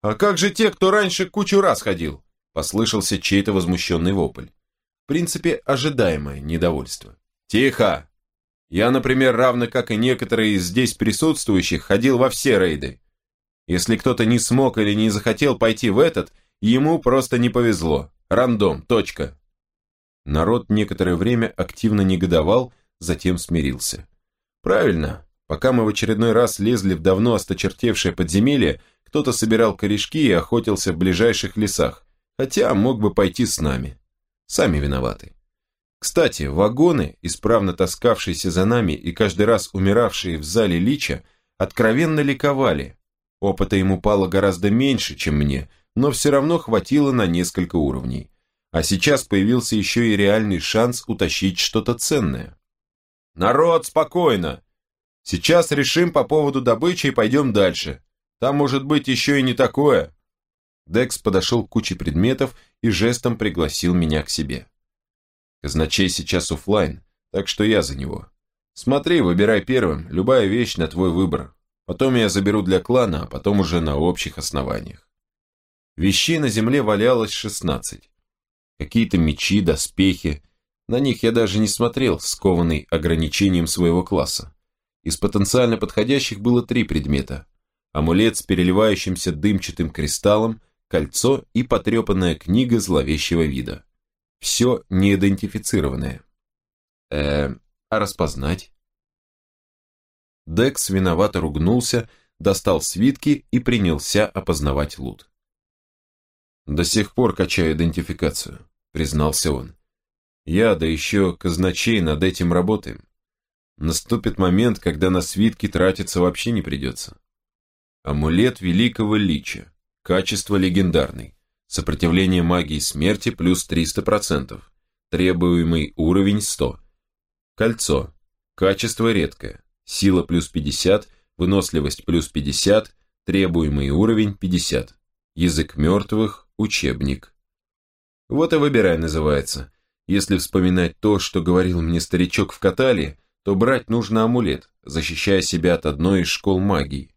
«А как же те, кто раньше кучу раз ходил?» Послышался чей-то возмущенный вопль. В принципе, ожидаемое недовольство. «Тихо! Я, например, равно как и некоторые из здесь присутствующих, ходил во все рейды. Если кто-то не смог или не захотел пойти в этот, ему просто не повезло. Рандом, точка». Народ некоторое время активно негодовал, затем смирился. Правильно, пока мы в очередной раз лезли в давно осточертевшее подземелье, кто-то собирал корешки и охотился в ближайших лесах, хотя мог бы пойти с нами. Сами виноваты. Кстати, вагоны, исправно таскавшиеся за нами и каждый раз умиравшие в зале Лича, откровенно ликовали. Опыта ему пало гораздо меньше, чем мне, но все равно хватило на несколько уровней. А сейчас появился еще и реальный шанс утащить что-то ценное. «Народ, спокойно! Сейчас решим по поводу добычи и пойдем дальше. Там может быть еще и не такое». Декс подошел к куче предметов и жестом пригласил меня к себе. Казначей сейчас офлайн, так что я за него. Смотри, выбирай первым, любая вещь на твой выбор. Потом я заберу для клана, а потом уже на общих основаниях. Вещей на земле валялось 16. Какие-то мечи, доспехи. На них я даже не смотрел, скованный ограничением своего класса. Из потенциально подходящих было три предмета. Амулет с переливающимся дымчатым кристаллом, кольцо и потрепанная книга зловещего вида. Все неидентифицированное. Э, а распознать? Декс виновато ругнулся, достал свитки и принялся опознавать лут. «До сих пор качаю идентификацию», — признался он. «Я, да еще казначей, над этим работаем. Наступит момент, когда на свитки тратиться вообще не придется. Амулет Великого Лича. Качество легендарный. Сопротивление магии смерти плюс 300%. Требуемый уровень 100. Кольцо. Качество редкое. Сила плюс 50, выносливость плюс 50, требуемый уровень 50. Язык мертвых, учебник. Вот и выбирай называется. Если вспоминать то, что говорил мне старичок в Каталии, то брать нужно амулет, защищая себя от одной из школ магии.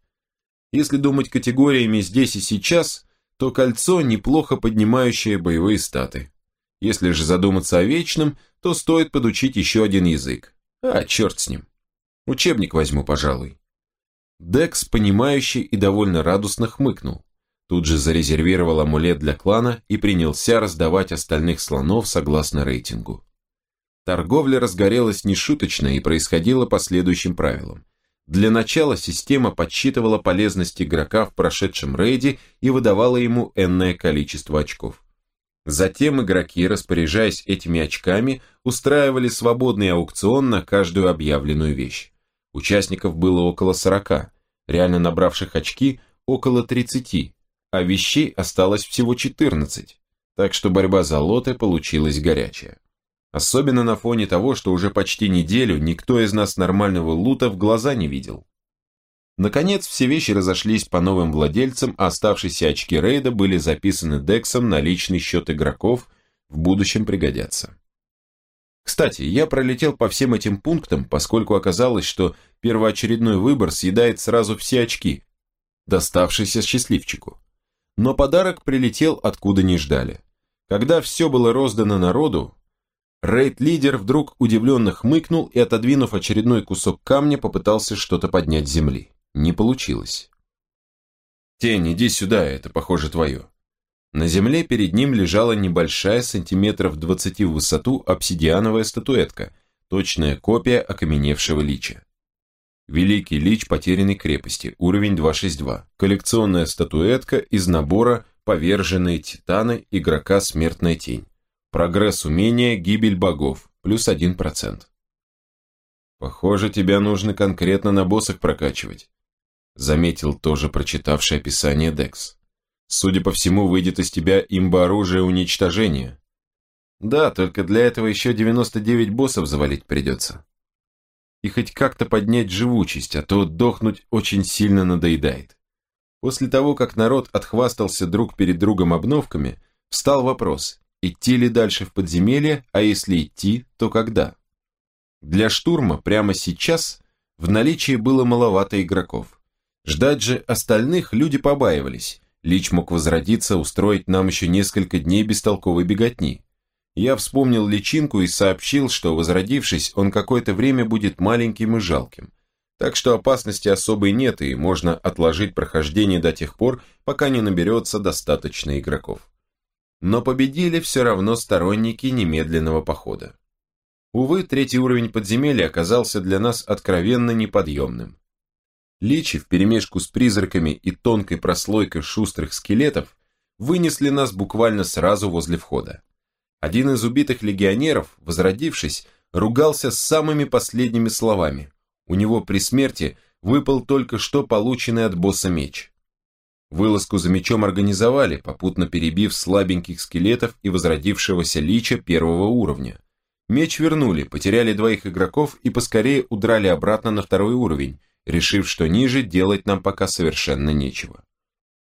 Если думать категориями здесь и сейчас – то кольцо неплохо поднимающее боевые статы. Если же задуматься о вечном, то стоит подучить еще один язык. А, черт с ним. Учебник возьму, пожалуй. Декс, понимающий и довольно радостно хмыкнул. Тут же зарезервировал амулет для клана и принялся раздавать остальных слонов согласно рейтингу. Торговля разгорелась нешуточно и происходила по следующим правилам. Для начала система подсчитывала полезность игрока в прошедшем рейде и выдавала ему энное количество очков. Затем игроки, распоряжаясь этими очками, устраивали свободный аукцион на каждую объявленную вещь. Участников было около 40, реально набравших очки около 30, а вещей осталось всего 14, так что борьба за лоты получилась горячая. Особенно на фоне того, что уже почти неделю никто из нас нормального лута в глаза не видел. Наконец, все вещи разошлись по новым владельцам, а оставшиеся очки рейда были записаны Дексом на личный счет игроков, в будущем пригодятся. Кстати, я пролетел по всем этим пунктам, поскольку оказалось, что первоочередной выбор съедает сразу все очки, доставшиеся счастливчику. Но подарок прилетел откуда не ждали. Когда все было роздано народу, Рейд-лидер вдруг удивленно хмыкнул и, отодвинув очередной кусок камня, попытался что-то поднять с земли. Не получилось. «Тень, иди сюда, это, похоже, твое». На земле перед ним лежала небольшая, сантиметров 20 в высоту, обсидиановая статуэтка, точная копия окаменевшего лича. Великий лич потерянной крепости, уровень 262. Коллекционная статуэтка из набора «Поверженные титаны» игрока «Смертная тень». Прогресс умения, гибель богов, плюс 1%. Похоже, тебя нужно конкретно на боссах прокачивать. Заметил тоже прочитавший описание Декс. Судя по всему, выйдет из тебя имба оружия уничтожения. Да, только для этого еще 99 боссов завалить придется. И хоть как-то поднять живучесть, а то дохнуть очень сильно надоедает. После того, как народ отхвастался друг перед другом обновками, встал вопрос, Идти ли дальше в подземелье, а если идти, то когда? Для штурма прямо сейчас в наличии было маловато игроков. Ждать же остальных люди побаивались, Лич мог возродиться, устроить нам еще несколько дней бестолковой беготни. Я вспомнил личинку и сообщил, что, возродившись, он какое-то время будет маленьким и жалким. Так что опасности особой нет, и можно отложить прохождение до тех пор, пока не наберется достаточно игроков. Но победили все равно сторонники немедленного похода. Увы, третий уровень подземелья оказался для нас откровенно неподъемным. Личи вперемешку с призраками и тонкой прослойкой шустрых скелетов вынесли нас буквально сразу возле входа. Один из убитых легионеров, возродившись, ругался самыми последними словами, у него при смерти выпал только что полученный от босса меч. Вылазку за мечом организовали, попутно перебив слабеньких скелетов и возродившегося лича первого уровня. Меч вернули, потеряли двоих игроков и поскорее удрали обратно на второй уровень, решив, что ниже делать нам пока совершенно нечего.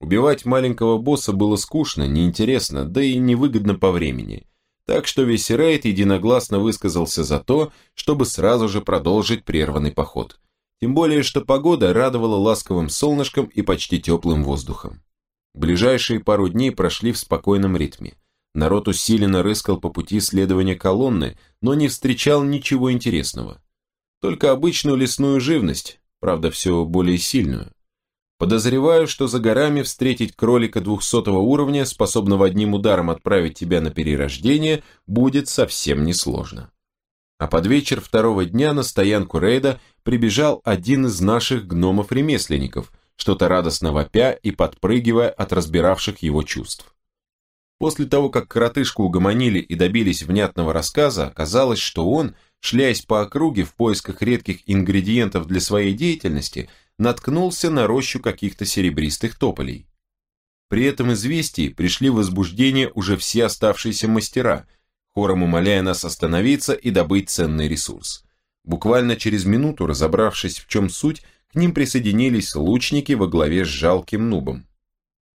Убивать маленького босса было скучно, неинтересно, да и невыгодно по времени, так что весь рейд единогласно высказался за то, чтобы сразу же продолжить прерванный поход. Тем более, что погода радовала ласковым солнышком и почти теплым воздухом. Ближайшие пару дней прошли в спокойном ритме. Народ усиленно рыскал по пути следования колонны, но не встречал ничего интересного. Только обычную лесную живность, правда, все более сильную. Подозреваю, что за горами встретить кролика 200 уровня, способного одним ударом отправить тебя на перерождение, будет совсем несложно. А под вечер второго дня на стоянку рейда прибежал один из наших гномов-ремесленников, что-то радостно вопя и подпрыгивая от разбиравших его чувств. После того, как коротышку угомонили и добились внятного рассказа, оказалось, что он, шляясь по округе в поисках редких ингредиентов для своей деятельности, наткнулся на рощу каких-то серебристых тополей. При этом известии пришли в возбуждение уже все оставшиеся мастера, хором умоляя нас остановиться и добыть ценный ресурс. Буквально через минуту, разобравшись в чем суть, к ним присоединились лучники во главе с жалким нубом.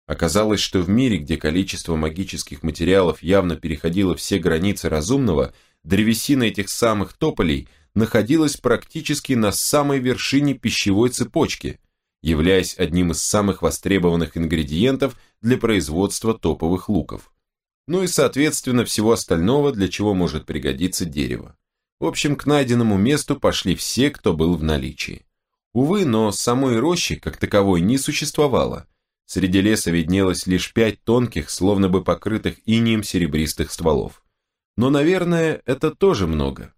Оказалось, что в мире, где количество магических материалов явно переходило все границы разумного, древесина этих самых тополей – находилась практически на самой вершине пищевой цепочки, являясь одним из самых востребованных ингредиентов для производства топовых луков. Ну и, соответственно, всего остального, для чего может пригодиться дерево. В общем, к найденному месту пошли все, кто был в наличии. Увы, но самой рощи, как таковой, не существовало. Среди леса виднелось лишь пять тонких, словно бы покрытых инием серебристых стволов. Но, наверное, это тоже много.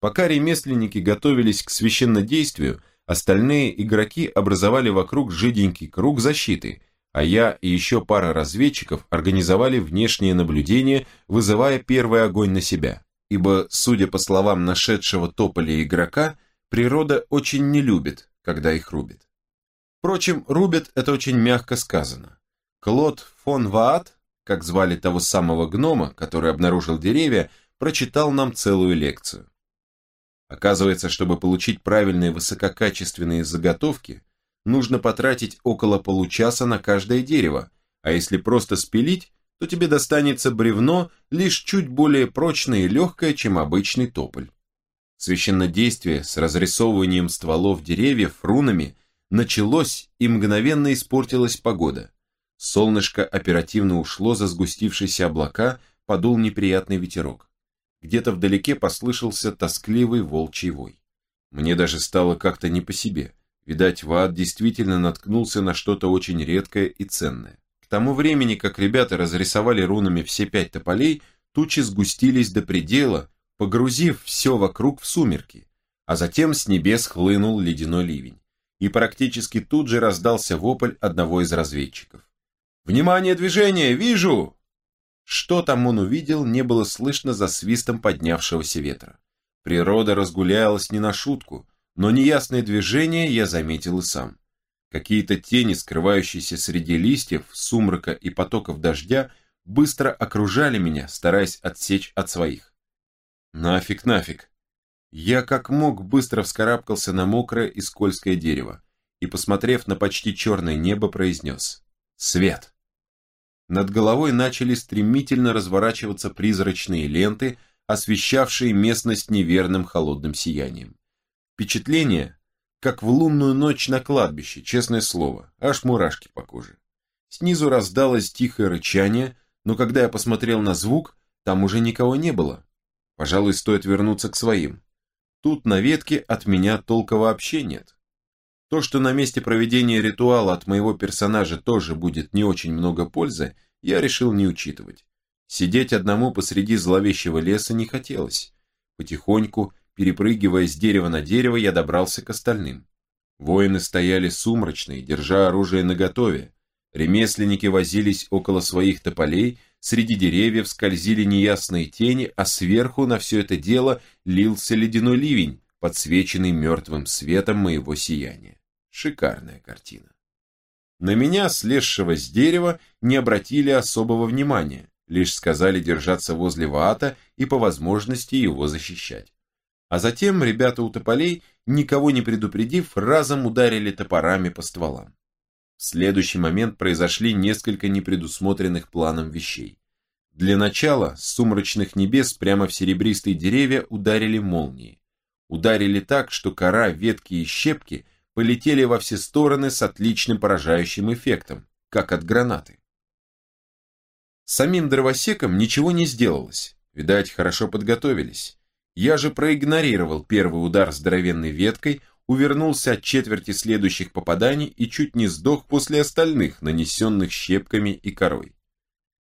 Пока ремесленники готовились к священнодействию, остальные игроки образовали вокруг жиденький круг защиты, а я и еще пара разведчиков организовали внешнее наблюдение, вызывая первый огонь на себя. Ибо, судя по словам нашедшего тополя игрока, природа очень не любит, когда их рубит. Впрочем, рубят это очень мягко сказано. Клод фон Ваат, как звали того самого гнома, который обнаружил деревья, прочитал нам целую лекцию. Оказывается, чтобы получить правильные высококачественные заготовки, нужно потратить около получаса на каждое дерево, а если просто спилить, то тебе достанется бревно лишь чуть более прочное и легкое, чем обычный тополь. Священнодействие с разрисовыванием стволов деревьев рунами началось и мгновенно испортилась погода. Солнышко оперативно ушло за сгустившиеся облака, подул неприятный ветерок. Где-то вдалеке послышался тоскливый волчий вой. Мне даже стало как-то не по себе. Видать, Ваад действительно наткнулся на что-то очень редкое и ценное. К тому времени, как ребята разрисовали рунами все пять тополей, тучи сгустились до предела, погрузив все вокруг в сумерки, а затем с небес хлынул ледяной ливень. И практически тут же раздался вопль одного из разведчиков. «Внимание, движение! Вижу!» Что там он увидел, не было слышно за свистом поднявшегося ветра. Природа разгулялась не на шутку, но неясное движение я заметил и сам. Какие-то тени, скрывающиеся среди листьев, сумрака и потоков дождя, быстро окружали меня, стараясь отсечь от своих. Нафиг, нафиг. Я как мог быстро вскарабкался на мокрое и скользкое дерево и, посмотрев на почти черное небо, произнес «Свет!». Над головой начали стремительно разворачиваться призрачные ленты, освещавшие местность неверным холодным сиянием. Впечатление, как в лунную ночь на кладбище, честное слово, аж мурашки по коже. Снизу раздалось тихое рычание, но когда я посмотрел на звук, там уже никого не было. Пожалуй, стоит вернуться к своим. Тут на ветке от меня толка вообще нет. То, что на месте проведения ритуала от моего персонажа тоже будет не очень много пользы, я решил не учитывать. Сидеть одному посреди зловещего леса не хотелось. Потихоньку, перепрыгивая с дерева на дерево, я добрался к остальным. Воины стояли сумрачные, держа оружие наготове. Ремесленники возились около своих тополей, среди деревьев скользили неясные тени, а сверху на все это дело лился ледяной ливень, подсвеченный мертвым светом моего сияния. Шикарная картина. На меня, слезшего с дерева, не обратили особого внимания, лишь сказали держаться возле Ваата и по возможности его защищать. А затем ребята у тополей, никого не предупредив, разом ударили топорами по стволам. В следующий момент произошли несколько непредусмотренных планом вещей. Для начала с сумрачных небес прямо в серебристые деревья ударили молнии. Ударили так, что кора, ветки и щепки полетели во все стороны с отличным поражающим эффектом, как от гранаты. самим дровосеком ничего не сделалось, видать, хорошо подготовились. Я же проигнорировал первый удар здоровенной веткой, увернулся от четверти следующих попаданий и чуть не сдох после остальных, нанесенных щепками и корой.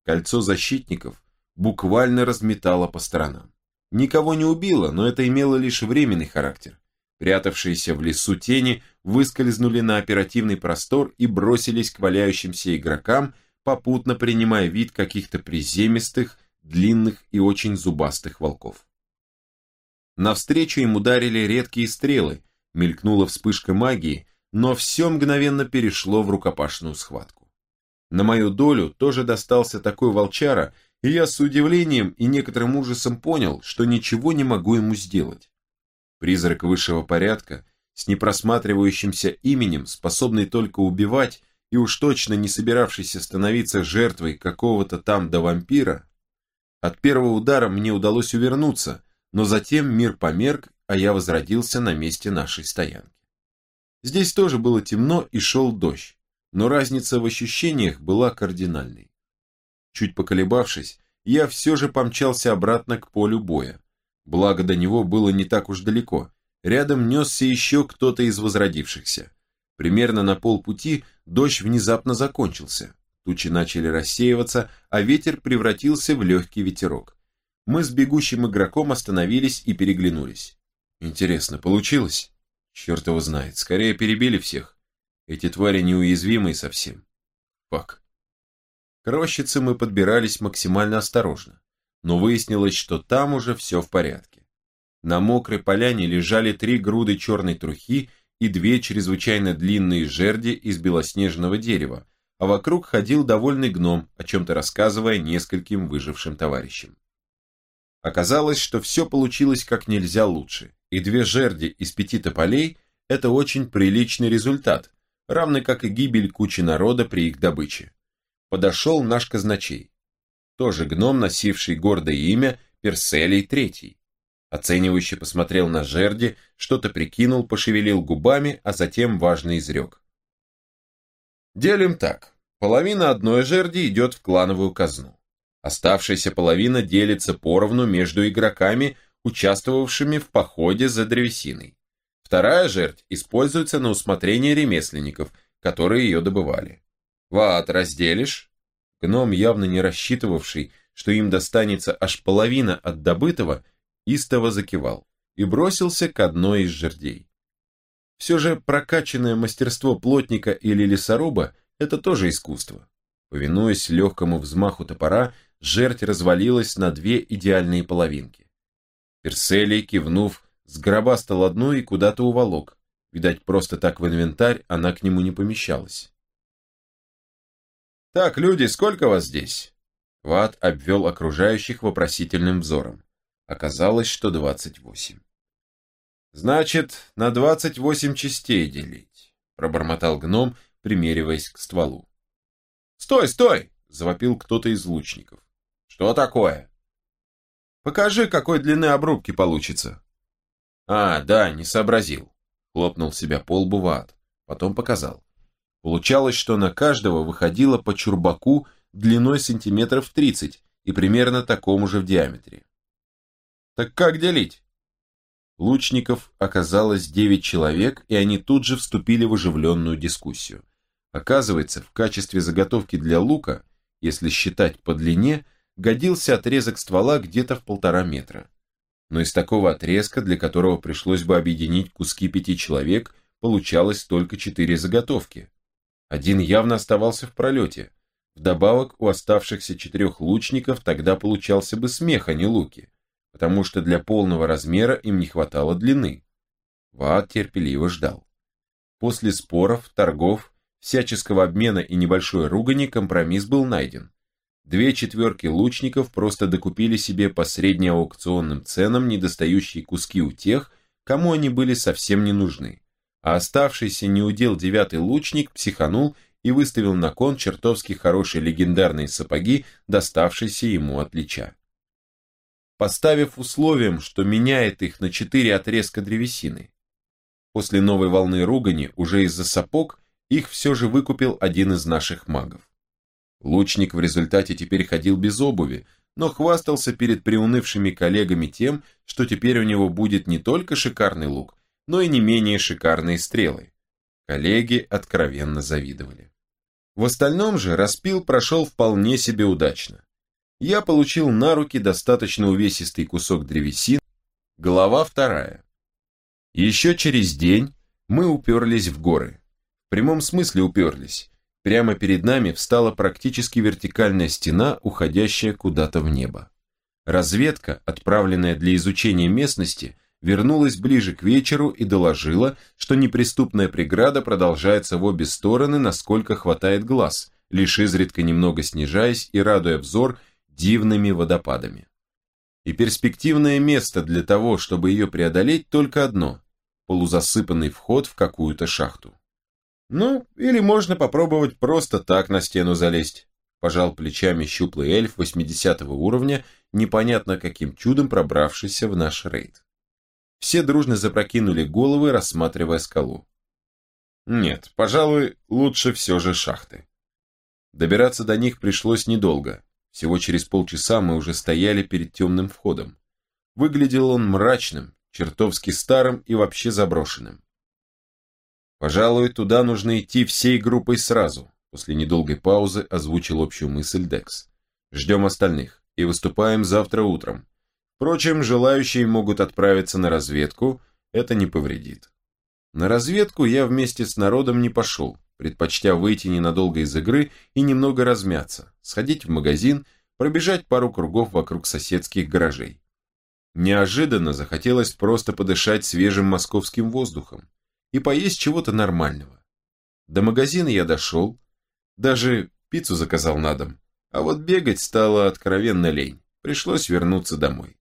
Кольцо защитников буквально разметало по сторонам. Никого не убило, но это имело лишь временный характер. Прятавшиеся в лесу тени выскользнули на оперативный простор и бросились к валяющимся игрокам, попутно принимая вид каких-то приземистых, длинных и очень зубастых волков. Навстречу им ударили редкие стрелы, мелькнула вспышка магии, но все мгновенно перешло в рукопашную схватку. На мою долю тоже достался такой волчара, и я с удивлением и некоторым ужасом понял, что ничего не могу ему сделать. Призрак высшего порядка, с непросматривающимся именем, способный только убивать и уж точно не собиравшийся становиться жертвой какого-то там до вампира, от первого удара мне удалось увернуться, но затем мир померк, а я возродился на месте нашей стоянки. Здесь тоже было темно и шел дождь, но разница в ощущениях была кардинальной. Чуть поколебавшись, я все же помчался обратно к полю боя. Благо до него было не так уж далеко. Рядом несся еще кто-то из возродившихся. Примерно на полпути дождь внезапно закончился. Тучи начали рассеиваться, а ветер превратился в легкий ветерок. Мы с бегущим игроком остановились и переглянулись. Интересно, получилось? Черт его знает, скорее перебили всех. Эти твари неуязвимые совсем. Фак. К рощице мы подбирались максимально осторожно, но выяснилось, что там уже все в порядке. На мокрой поляне лежали три груды черной трухи и две чрезвычайно длинные жерди из белоснежного дерева, а вокруг ходил довольный гном, о чем-то рассказывая нескольким выжившим товарищам. Оказалось, что все получилось как нельзя лучше и две жерди из пяти тополей – это очень приличный результат, равный как и гибель кучи народа при их добыче. Подошел наш казначей. Тоже гном, носивший гордое имя Перселий Третий. Оценивающе посмотрел на жерди, что-то прикинул, пошевелил губами, а затем важно изрек. Делим так. Половина одной жерди идет в клановую казну. Оставшаяся половина делится поровну между игроками, участвовавшими в походе за древесиной. Вторая жертва используется на усмотрение ремесленников, которые ее добывали. Ваат разделишь? Гном, явно не рассчитывавший, что им достанется аж половина от добытого, истово закивал и бросился к одной из жердей. Все же прокачанное мастерство плотника или лесоруба – это тоже искусство. Повинуясь легкому взмаху топора, жерть развалилась на две идеальные половинки. Перселий, кивнув, сгробастал одну и куда-то уволок. Видать, просто так в инвентарь она к нему не помещалась. «Так, люди, сколько вас здесь?» Ват обвел окружающих вопросительным взором. Оказалось, что двадцать восемь. «Значит, на двадцать восемь частей делить», — пробормотал гном, примериваясь к стволу. «Стой, стой!» — завопил кто-то из лучников. «Что такое?» Покажи, какой длины обрубки получится. А, да, не сообразил. Хлопнул себя по лбу Ваат. Потом показал. Получалось, что на каждого выходило по чурбаку длиной сантиметров 30 и примерно такому же в диаметре. Так как делить? Лучников оказалось 9 человек, и они тут же вступили в оживленную дискуссию. Оказывается, в качестве заготовки для лука, если считать по длине, годился отрезок ствола где-то в полтора метра. Но из такого отрезка, для которого пришлось бы объединить куски пяти человек, получалось только четыре заготовки. Один явно оставался в пролете. Вдобавок у оставшихся четырех лучников тогда получался бы смех, а не луки, потому что для полного размера им не хватало длины. Ваат терпеливо ждал. После споров, торгов, всяческого обмена и небольшой ругани компромисс был найден. Две четверки лучников просто докупили себе по среднеаукционным ценам недостающие куски у тех, кому они были совсем не нужны. А оставшийся неудел девятый лучник психанул и выставил на кон чертовски хорошие легендарные сапоги, доставшиеся ему от Лича. Поставив условием, что меняет их на четыре отрезка древесины. После новой волны ругани, уже из-за сапог, их все же выкупил один из наших магов. Лучник в результате теперь ходил без обуви, но хвастался перед приунывшими коллегами тем, что теперь у него будет не только шикарный лук, но и не менее шикарные стрелы. Коллеги откровенно завидовали. В остальном же распил прошел вполне себе удачно. Я получил на руки достаточно увесистый кусок древесины, глава вторая. Еще через день мы уперлись в горы. В прямом смысле уперлись. Прямо перед нами встала практически вертикальная стена, уходящая куда-то в небо. Разведка, отправленная для изучения местности, вернулась ближе к вечеру и доложила, что неприступная преграда продолжается в обе стороны, насколько хватает глаз, лишь изредка немного снижаясь и радуя взор дивными водопадами. И перспективное место для того, чтобы ее преодолеть, только одно – полузасыпанный вход в какую-то шахту. Ну, или можно попробовать просто так на стену залезть. Пожал плечами щуплый эльф 80 уровня, непонятно каким чудом пробравшийся в наш рейд. Все дружно запрокинули головы, рассматривая скалу. Нет, пожалуй, лучше все же шахты. Добираться до них пришлось недолго. Всего через полчаса мы уже стояли перед темным входом. Выглядел он мрачным, чертовски старым и вообще заброшенным. Пожалуй, туда нужно идти всей группой сразу. После недолгой паузы озвучил общую мысль Декс. Ждем остальных и выступаем завтра утром. Впрочем, желающие могут отправиться на разведку, это не повредит. На разведку я вместе с народом не пошел, предпочтя выйти ненадолго из игры и немного размяться, сходить в магазин, пробежать пару кругов вокруг соседских гаражей. Неожиданно захотелось просто подышать свежим московским воздухом и поесть чего-то нормального. До магазина я дошел, даже пиццу заказал на дом, а вот бегать стало откровенно лень, пришлось вернуться домой.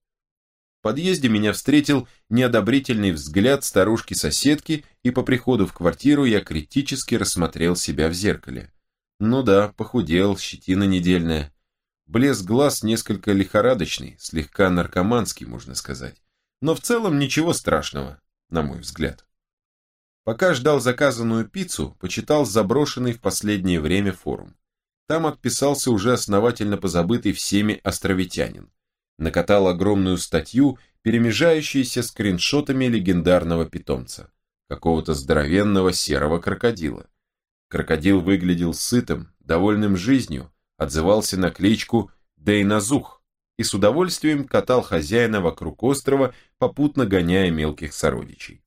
В подъезде меня встретил неодобрительный взгляд старушки-соседки, и по приходу в квартиру я критически рассмотрел себя в зеркале. Ну да, похудел, щетина недельная. Блеск глаз несколько лихорадочный, слегка наркоманский, можно сказать. Но в целом ничего страшного, на мой взгляд. Пока ждал заказанную пиццу, почитал заброшенный в последнее время форум. Там отписался уже основательно позабытый всеми островитянин. Накатал огромную статью, перемежающуюся скриншотами легендарного питомца. Какого-то здоровенного серого крокодила. Крокодил выглядел сытым, довольным жизнью, отзывался на кличку Дейназух и с удовольствием катал хозяина вокруг острова, попутно гоняя мелких сородичей.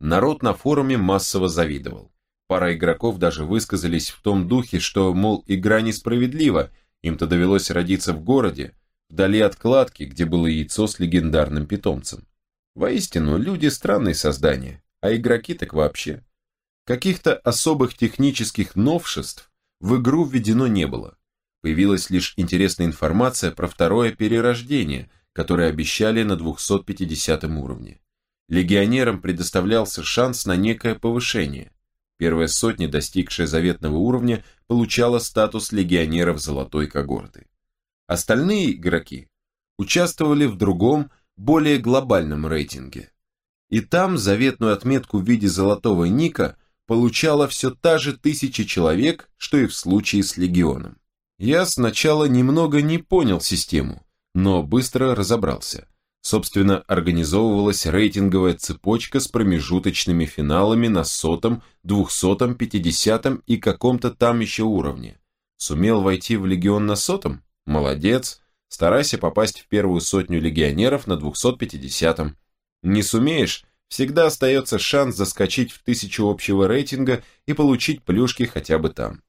Народ на форуме массово завидовал. Пара игроков даже высказались в том духе, что, мол, игра несправедлива, им-то довелось родиться в городе, вдали от кладки, где было яйцо с легендарным питомцем. Воистину, люди странные создания, а игроки так вообще. Каких-то особых технических новшеств в игру введено не было. Появилась лишь интересная информация про второе перерождение, которое обещали на 250 уровне легионерам предоставлялся шанс на некое повышение. Первая сотня, достигшая заветного уровня, получала статус легионеров золотой когорты. Остальные игроки участвовали в другом, более глобальном рейтинге. И там заветную отметку в виде золотого ника получала все та же тысяча человек, что и в случае с легионом. Я сначала немного не понял систему, но быстро разобрался. Собственно, организовывалась рейтинговая цепочка с промежуточными финалами на сотом, двухсотом, пятидесятом и каком-то там еще уровне. Сумел войти в легион на сотом? Молодец. Старайся попасть в первую сотню легионеров на 250-м. Не сумеешь, всегда остается шанс заскочить в тысячу общего рейтинга и получить плюшки хотя бы там.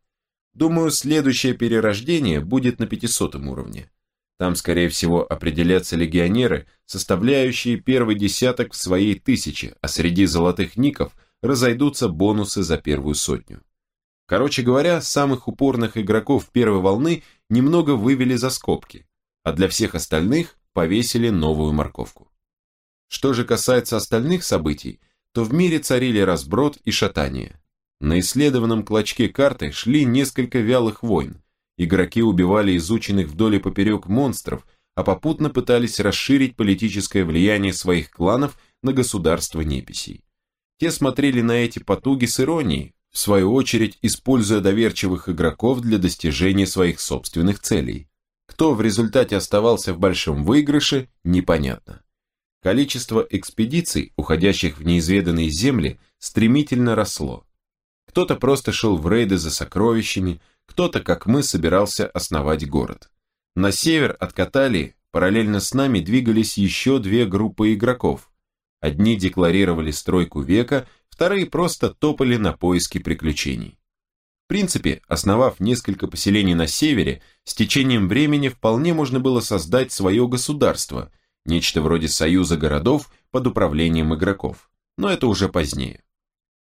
Думаю, следующее перерождение будет на 500 уровне. Там, скорее всего, определятся легионеры, составляющие первый десяток в своей тысяче, а среди золотых ников разойдутся бонусы за первую сотню. Короче говоря, самых упорных игроков первой волны немного вывели за скобки, а для всех остальных повесили новую морковку. Что же касается остальных событий, то в мире царили разброд и шатание. На исследованном клочке карты шли несколько вялых войн. Игроки убивали изученных вдоль и поперек монстров, а попутно пытались расширить политическое влияние своих кланов на государство неписей. Те смотрели на эти потуги с иронией, в свою очередь используя доверчивых игроков для достижения своих собственных целей. Кто в результате оставался в большом выигрыше, непонятно. Количество экспедиций, уходящих в неизведанные земли, стремительно росло. Кто-то просто шел в рейды за сокровищами, кто-то, как мы, собирался основать город. На север от Каталии параллельно с нами двигались еще две группы игроков. Одни декларировали стройку века, вторые просто топали на поиски приключений. В принципе, основав несколько поселений на севере, с течением времени вполне можно было создать свое государство, нечто вроде союза городов под управлением игроков, но это уже позднее.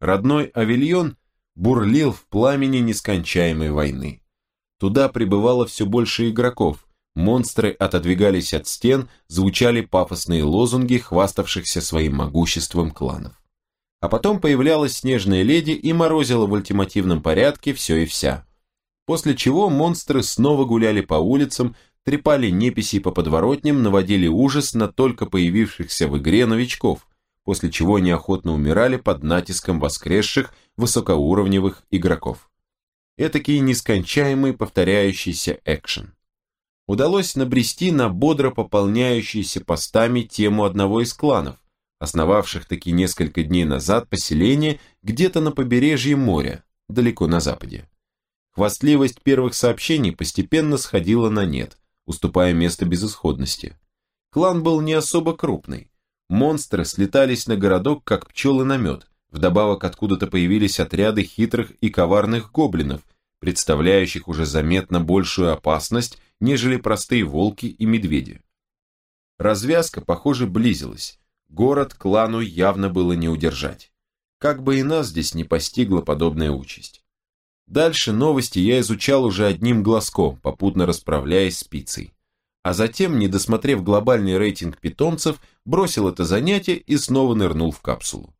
Родной Авильон бурлил в пламени нескончаемой войны. Туда прибывало все больше игроков, монстры отодвигались от стен, звучали пафосные лозунги, хваставшихся своим могуществом кланов. А потом появлялась снежная леди и морозила в ультимативном порядке все и вся. После чего монстры снова гуляли по улицам, трепали неписи по подворотням, наводили ужас на только появившихся в игре новичков, после чего неохотно умирали под натиском воскресших высокоуровневых игроков. Этакий нескончаемый повторяющийся экшен. Удалось набрести на бодро пополняющиеся постами тему одного из кланов, основавших таки несколько дней назад поселение где-то на побережье моря, далеко на западе. Хвастливость первых сообщений постепенно сходила на нет, уступая место безысходности. Клан был не особо крупный. Монстры слетались на городок, как пчелы на мед, Вдобавок откуда-то появились отряды хитрых и коварных гоблинов, представляющих уже заметно большую опасность, нежели простые волки и медведи. Развязка, похоже, близилась. Город клану явно было не удержать. Как бы и нас здесь не постигла подобная участь. Дальше новости я изучал уже одним глазком, попутно расправляясь с пиццей. А затем, не досмотрев глобальный рейтинг питомцев, бросил это занятие и снова нырнул в капсулу.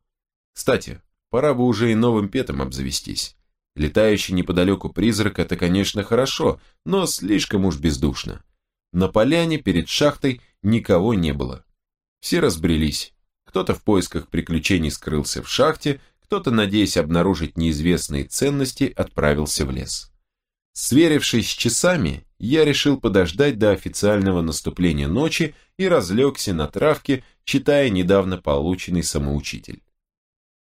Кстати, пора бы уже и новым петом обзавестись. Летающий неподалеку призрак – это, конечно, хорошо, но слишком уж бездушно. На поляне перед шахтой никого не было. Все разбрелись. Кто-то в поисках приключений скрылся в шахте, кто-то, надеясь обнаружить неизвестные ценности, отправился в лес. Сверившись с часами, я решил подождать до официального наступления ночи и разлегся на травке, читая недавно полученный самоучитель.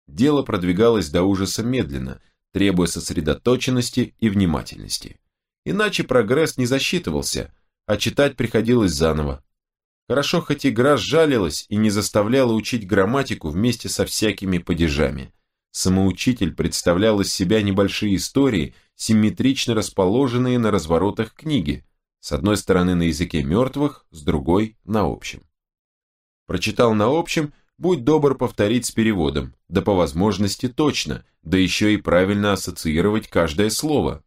Дело продвигалось до ужаса медленно, требуя сосредоточенности и внимательности. Иначе прогресс не засчитывался, а читать приходилось заново. Хорошо, хоть игра сжалилась и не заставляла учить грамматику вместе со всякими падежами. Самоучитель представлял из себя небольшие истории, симметрично расположенные на разворотах книги, с одной стороны на языке мертвых, с другой – на общем. Прочитал на общем будь добр повторить с переводом, да по возможности точно, да еще и правильно ассоциировать каждое слово.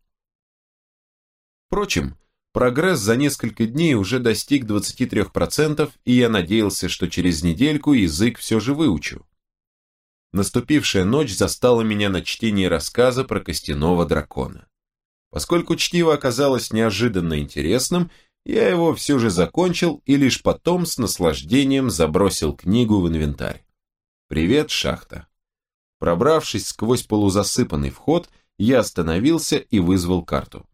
Впрочем, прогресс за несколько дней уже достиг 23%, и я надеялся, что через недельку язык все же выучу. Наступившая ночь застала меня на чтении рассказа про костяного дракона. Поскольку чтиво оказалось неожиданно интересным, я его все же закончил и лишь потом с наслаждением забросил книгу в инвентарь. Привет, шахта. Пробравшись сквозь полузасыпанный вход, я остановился и вызвал карту.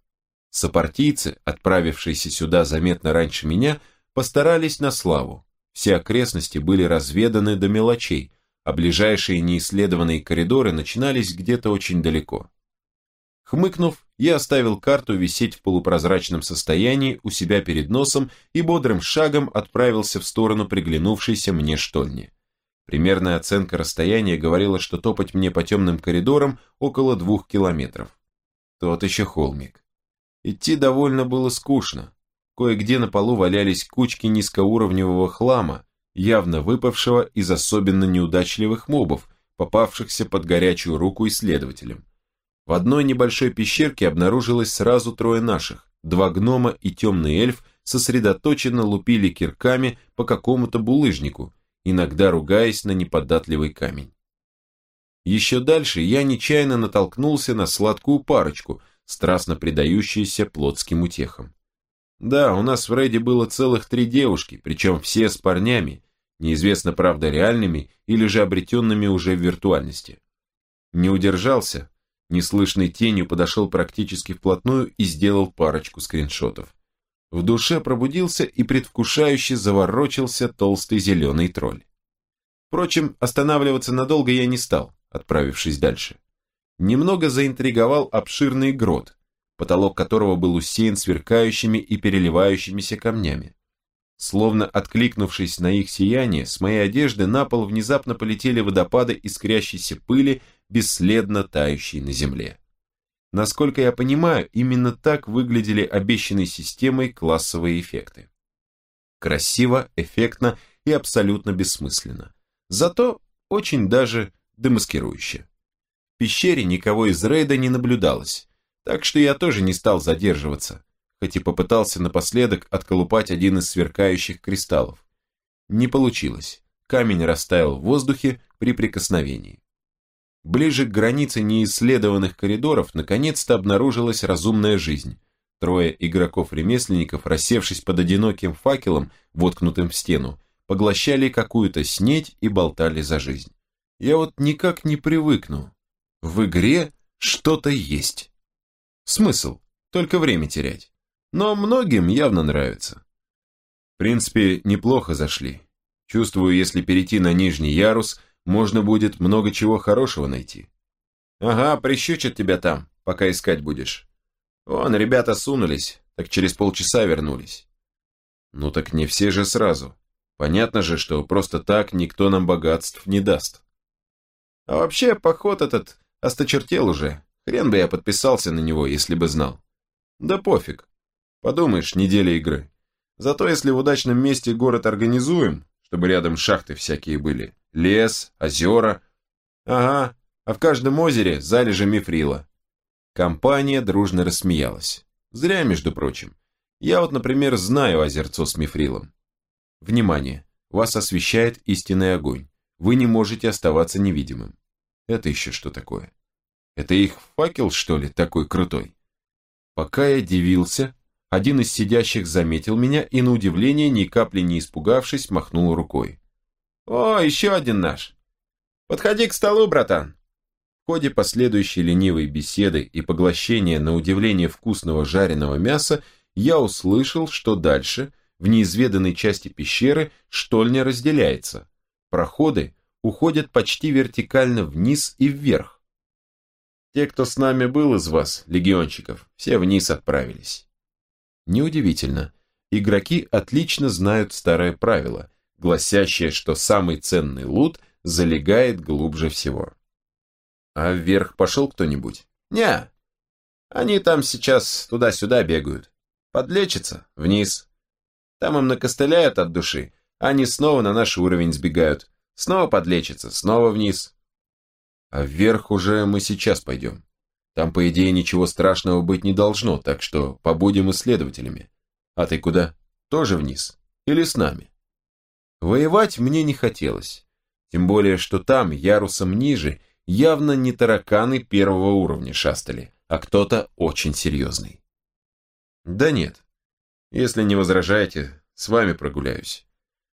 Сопартийцы, отправившиеся сюда заметно раньше меня, постарались на славу. Все окрестности были разведаны до мелочей, а ближайшие неисследованные коридоры начинались где-то очень далеко. Хмыкнув, я оставил карту висеть в полупрозрачном состоянии у себя перед носом и бодрым шагом отправился в сторону приглянувшейся мне штольни. Примерная оценка расстояния говорила, что топать мне по темным коридорам около двух километров. Тот еще холмик. Идти довольно было скучно. Кое-где на полу валялись кучки низкоуровневого хлама, явно выпавшего из особенно неудачливых мобов, попавшихся под горячую руку исследователям. В одной небольшой пещерке обнаружилось сразу трое наших, два гнома и темный эльф сосредоточенно лупили кирками по какому-то булыжнику, иногда ругаясь на неподатливый камень. Еще дальше я нечаянно натолкнулся на сладкую парочку, страстно предающуюся плотским утехам. Да, у нас в рейде было целых три девушки, причем все с парнями, неизвестно, правда, реальными или же обретенными уже в виртуальности. Не удержался, неслышной тенью подошел практически вплотную и сделал парочку скриншотов. В душе пробудился и предвкушающе заворочился толстый зеленый тролль. Впрочем, останавливаться надолго я не стал, отправившись дальше. Немного заинтриговал обширный грот, потолок которого был усеян сверкающими и переливающимися камнями. Словно откликнувшись на их сияние, с моей одежды на пол внезапно полетели водопады искрящейся пыли, бесследно тающей на земле. Насколько я понимаю, именно так выглядели обещанной системой классовые эффекты. Красиво, эффектно и абсолютно бессмысленно. Зато очень даже демаскирующе. В пещере никого из рейда не наблюдалось, так что я тоже не стал задерживаться, хоть и попытался напоследок отколупать один из сверкающих кристаллов. Не получилось, камень растаял в воздухе при прикосновении. Ближе к границе неисследованных коридоров наконец-то обнаружилась разумная жизнь. Трое игроков-ремесленников, рассевшись под одиноким факелом, воткнутым в стену, поглощали какую-то снеть и болтали за жизнь. Я вот никак не привыкну. В игре что-то есть. Смысл? Только время терять. Но многим явно нравится. В принципе, неплохо зашли. Чувствую, если перейти на нижний ярус – можно будет много чего хорошего найти. Ага, прищучат тебя там, пока искать будешь. Вон, ребята сунулись, так через полчаса вернулись. Ну так не все же сразу. Понятно же, что просто так никто нам богатств не даст. А вообще, поход этот осточертел уже. Хрен бы я подписался на него, если бы знал. Да пофиг. Подумаешь, неделя игры. Зато если в удачном месте город организуем, чтобы рядом шахты всякие были, лес, озера. Ага, а в каждом озере залежи мифрила. Компания дружно рассмеялась. Зря, между прочим. Я вот, например, знаю озерцо с мифрилом. Внимание, вас освещает истинный огонь. Вы не можете оставаться невидимым. Это еще что такое? Это их факел, что ли, такой крутой? Пока я дивился, один из сидящих заметил меня и, на удивление, ни капли не испугавшись, махнул рукой. «О, еще один наш! Подходи к столу, братан!» В ходе последующей ленивой беседы и поглощения на удивление вкусного жареного мяса я услышал, что дальше, в неизведанной части пещеры, штольня разделяется. Проходы уходят почти вертикально вниз и вверх. Те, кто с нами был из вас, легиончиков, все вниз отправились. Неудивительно, игроки отлично знают старое правило – гласящее, что самый ценный лут залегает глубже всего. А вверх пошел кто-нибудь? Не, они там сейчас туда-сюда бегают. Подлечатся, вниз. Там им накостыляют от души, они снова на наш уровень сбегают. Снова подлечатся, снова вниз. А вверх уже мы сейчас пойдем. Там, по идее, ничего страшного быть не должно, так что побудем исследователями. А ты куда? Тоже вниз? Или с нами? Воевать мне не хотелось. Тем более, что там, ярусом ниже, явно не тараканы первого уровня шастали, а кто-то очень серьезный. Да нет. Если не возражаете, с вами прогуляюсь.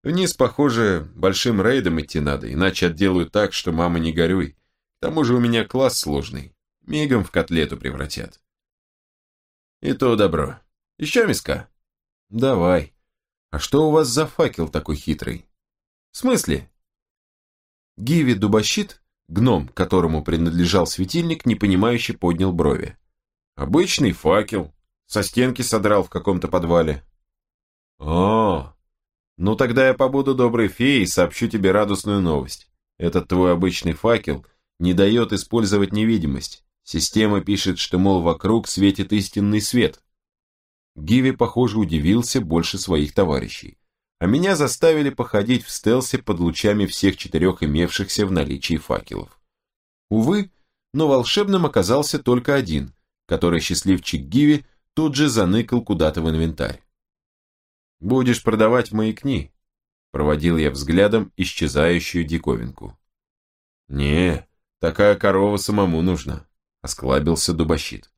Вниз, похоже, большим рейдом идти надо, иначе отделают так, что мама не горюй. К тому же у меня класс сложный. Мигом в котлету превратят. И то добро. Еще миска? Давай. А что у вас за факел такой хитрый? В смысле? Гиви Дубощит, гном, которому принадлежал светильник, непонимающе поднял брови. Обычный факел. Со стенки содрал в каком-то подвале. О, ну тогда я побуду доброй феей и сообщу тебе радостную новость. Этот твой обычный факел не дает использовать невидимость. Система пишет, что, мол, вокруг светит истинный свет. Гиви, похоже, удивился больше своих товарищей. А меня заставили походить в стелсе под лучами всех четырех имевшихся в наличии факелов. Увы, но волшебным оказался только один, который счастливчик Гиви тут же заныкал куда-то в инвентарь. «Будешь продавать маякни», — проводил я взглядом исчезающую диковинку. «Не, такая корова самому нужна», — осклабился дубощит.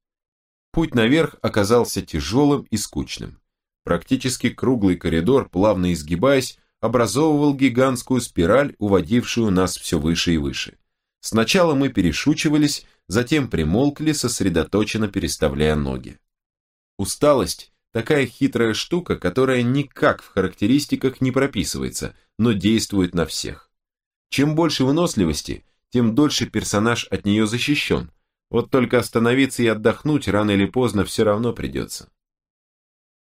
Путь наверх оказался тяжелым и скучным. Практически круглый коридор, плавно изгибаясь, образовывал гигантскую спираль, уводившую нас все выше и выше. Сначала мы перешучивались, затем примолкли, сосредоточенно переставляя ноги. Усталость – такая хитрая штука, которая никак в характеристиках не прописывается, но действует на всех. Чем больше выносливости, тем дольше персонаж от нее защищен – вот только остановиться и отдохнуть рано или поздно все равно придется.